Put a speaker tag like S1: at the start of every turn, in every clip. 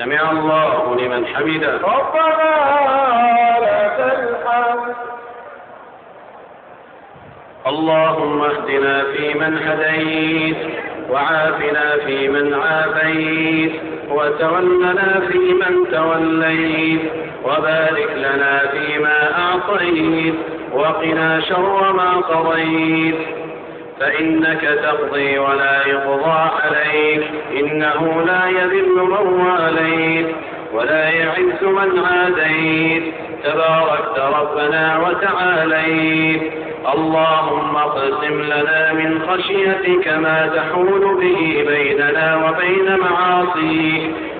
S1: سمع الله لمن حمده.
S2: ربنا لك الحمد
S1: اللهم اهدنا فيمن هديت وعافنا فيمن عافيت وتولنا فيمن توليت وبارك لنا فيما أعطيت وقنا شر ما قضيت. فإنك تقضي ولا يقضى عليك. إنه لا يذل من واليت ولا يعز من عاديت. تباركت ربنا وتعاليت. اللهم اقسم لنا من خشيتك ما تحول به بيننا وبين معاصيك.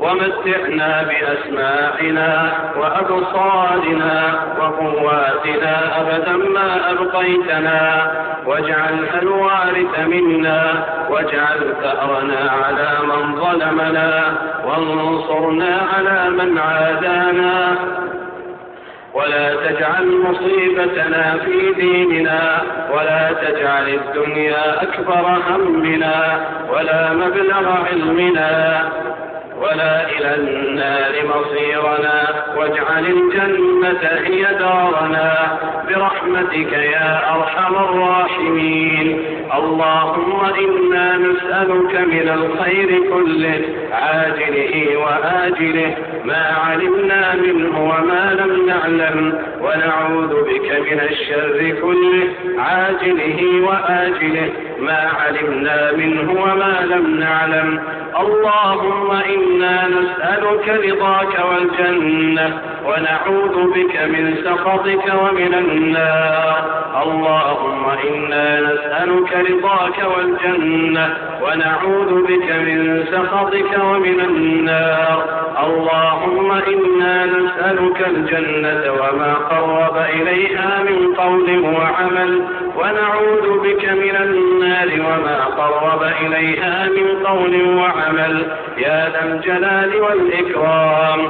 S1: ومتعنا بأسماعنا وأبصارنا وقواتنا أبدا ما أبقيتنا. واجعلها الوارث منا واجعل ثأرنا على من ظلمنا وانصرنا على من عادانا. ولا تجعل مصيبتنا في ديننا ولا تجعل الدنيا أكبر همنا ولا مبلغ علمنا. ولا إلى النار مصيرنا. واجعل الجنة هي دارنا. برحمتك يا أرحم الراحمين. اللهم إنا نسألك من الخير كله. عاجله وآجله ما علمنا منه وما لم نعلم ونعوذ بك من الشر كله. عاجله وآجله ما علمنا منه وما لم نعلم. اللهم إنا نسألك رضاك والجنة ونعوذ بك من سخطك ومن النار. اللهم إنا نسألك رضاك والجنة ونعوذ بك من سخطك ومن النار. اللهم إنا نسألك الجنة وما قرب إليها من قول وعمل. ونعوذ بك من النار وما قرب إليها من قول وعمل. يا ذا الجلال والإكرام.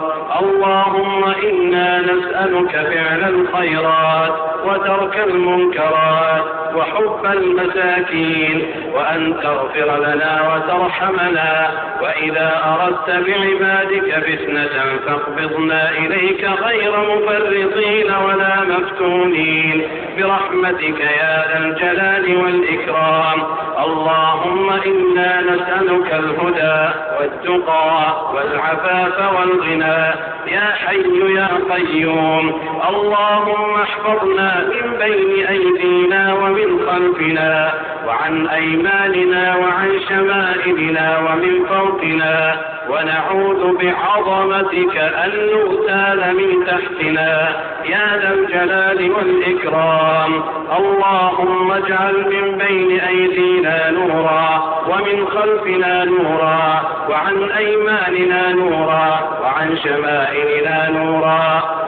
S1: اللهم إنا نسألك فعل الخيرات وترك المنكرات وحب المساكين وأن تغفر لنا وترحمنا. وإذا أردت بعبادك فتنة فاقبضنا إليك غير مفرطين ولا مفتونين. برحمتك يا ذا الجلال والإكرام. اللهم إنا نسألك الهدى والتقى والعفاف والغنى. يا حي يا قيوم. اللهم احفظنا من بين أيدينا ومن خلفنا وعن أيماننا وعن شمائلنا ومن فوقنا. ونعوذ بعظمتك أن نغتال من تحتنا. يا ذا الجلال والإكرام. اللهم اجعل من بين أيدينا نورا ومن خلفنا نورا وعن أيماننا نورا وعن شمائلنا نورا.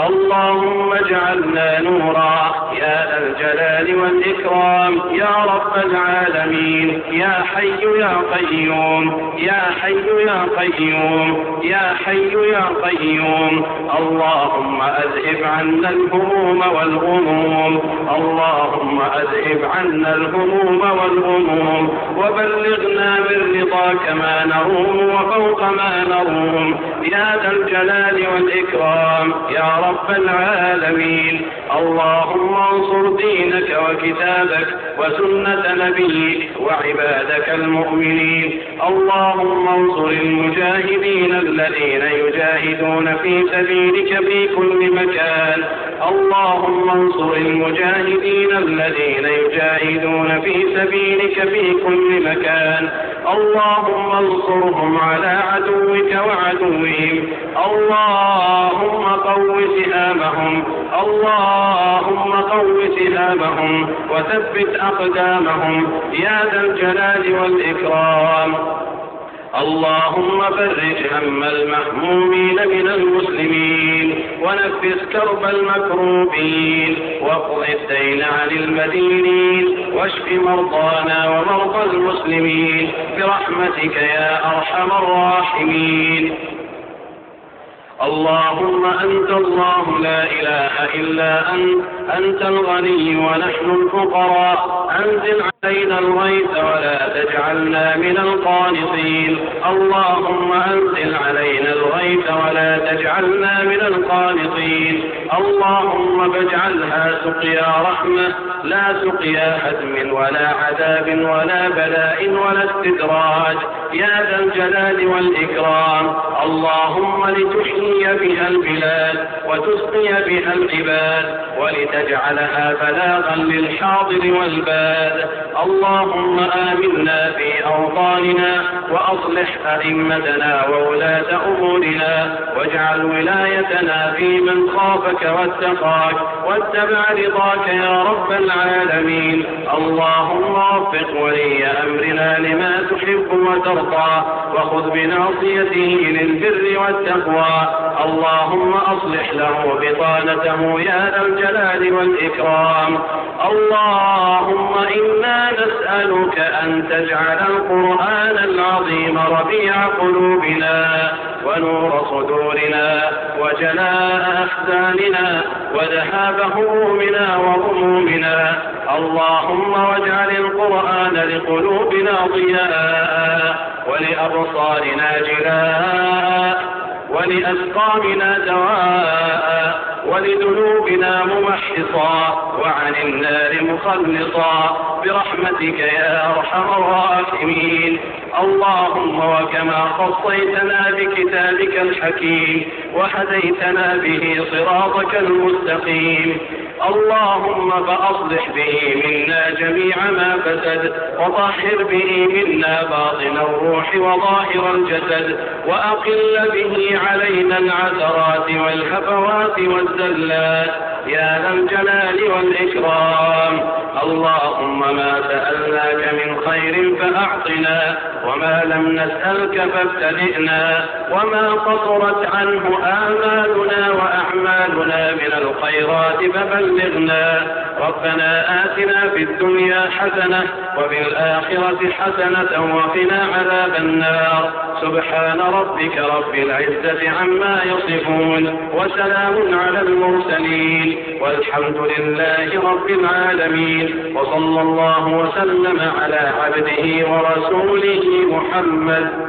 S1: اللهم اجعلنا نورا. يا ذا الجلال والإكرام. يا رب العالمين. يا حي يا قيوم. يا حي يا قيوم. يا حي يا قيوم. اللهم أذهب عنا الهموم والغموم. اللهم أذهب عنا الهموم والغموم. وبلغنا من رضاك ما نروم وفوق ما نروم. يا ذا الجلال والإكرام. يا رب العالمين. اللهم انصر دينك وكتابك وسنة نبيك وعبادك المؤمنين. اللهم انصر المجاهدين الذين يجاهدون في سبيلك في كل مكان. اللهم انصر المجاهدين الذين يجاهدون في سبيلك في كل مكان. اللهم انصرهم على عدوك وعدوهم. اللهم قو سهامهم. اللهم قو سهامهم وثبت أقدامهم. يا ذا الجلال والإكرام. اللهم فرج هم المهمومين من المسلمين ونفس كرب المكروبين واقض الدين عن المدينين واشف مرضانا ومرضى المسلمين برحمتك يا أرحم الراحمين. اللهم أنت الله لا إله إلا أنت أنت الغني ونحن الفقراء. أنزل علينا الغيث ولا تجعلنا من القانطين. اللهم أنزل علينا الغيث ولا تجعلنا من القانطين. اللهم فاجعلها سقيا رحمة. لا سقيا هدم ولا عذاب ولا بلاء ولا استدراج. يا ذا الجلال والإكرام. اللهم لتحيي بها البلاد وتسقي بها العباد ولتجعلها بلاغا للحاضر والباد. اللهم آمنا في أوطاننا وأصلح أئمتنا وولاة أمورنا. واجعل ولايتنا في من خافك واتقاك. واتبع رضاك يا رب العالمين. اللهم وفق ولي أمرنا لما تحب وترضى. وخذ بناصيته للبر والتقوى. اللهم أصلح له بطانته يا ذا والإكرام اللهم إنا نسألك أن تجعل القرآن العظيم ربيع قلوبنا ونور صدورنا وجلاء أحزاننا وذهاب همومنا وغمومنا. اللهم واجعل القرآن لقلوبنا ضياء ولأبصارنا جلاء ولأسقامنا دواء ولذنوبنا ممحصا وعن النار مخلصا برحمتك يا أرحم الراحمين. اللهم وكما خصيتنا بكتابك الحكيم وهديتنا به صراطك المستقيم. اللهم فأصلح به منا جميع ما فسد وطهر به منا باطن الروح وظاهر الجسد وأقل به علينا العثرات والهفوات والزلات. يا ذا الجلال والإكرام. اللهم ما سألناك من خير فأعطنا وما لم نسألك فابتدئنا وما قصرت عنه آمالنا وأعمالنا من الخيرات فبلغنا. ربنا آتنا في الدنيا حسنة وفي الآخرة حسنة وقنا عذاب النار. سبحان ربك رب العزة عما يصفون وسلام على المرسلين. والحمد لله رب العالمين وصلى الله وسلم على عبده ورسوله محمد.